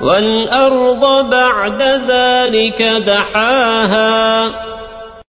والأرض بعد ذلك دحاها.